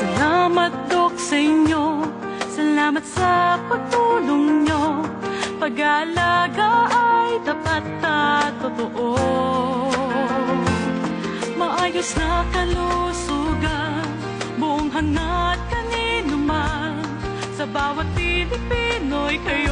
Salamat, Dok, sa inyo. Salamat sa pagtulong nyo. Pag-aalaga ay tapat at totoo. Maayos na kalusugan, buong hangat kanino man. Sa bawat Pilipino'y kayo.